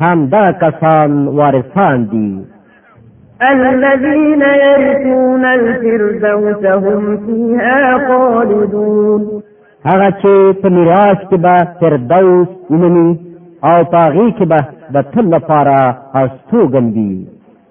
هم دا کسان وارثان دي الذين يرثون الفردوس هم فيها خالدون هغه چې په میراث کې به فردوس ومني او پاغي کې به د تل لپاره استوګن دي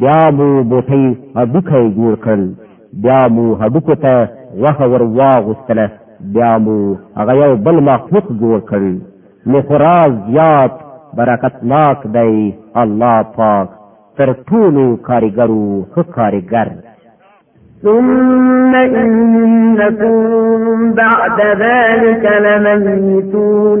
بیا مو بوټی هډوکی جوړ کړل بیا مو هډوکو ته غوښه ور واغوستله بیا مو هغه یو بل مخلوق جوړ کړ نو خورا زیات برکتناک دی الله پاک تر ټولو کاریګرو ښه کاریګر ثم إنكم بعد ذلك لميتون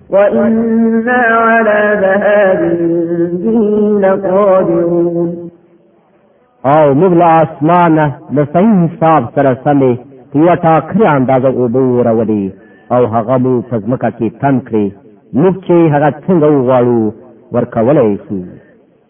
وإنا على ذهاب به لقادرون او موږ له اسمانه له صحیح حساب سره سمې په یوه ټاکلې اندازه اوبه وراولې او هغه مو په ځمکه کې تم کړې موږ چې هغه څنګه وغواړو ورکولی شو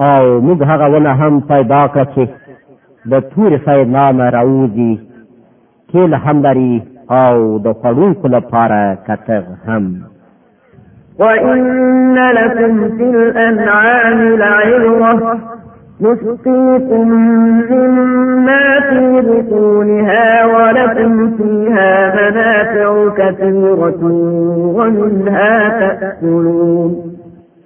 او موږ هغه ونه هم پیدا کړه چې د تورې خیر نامه راوځي کېل هم لري او د خوړونکو لپاره کتغ هم وَإِنَّ لَكُمْ فِي الْأَنْعَامِ لَعِبْرَةً نسقيكم مما في بطونها ولكم فيها منافع كثيرة ومنها تأكلون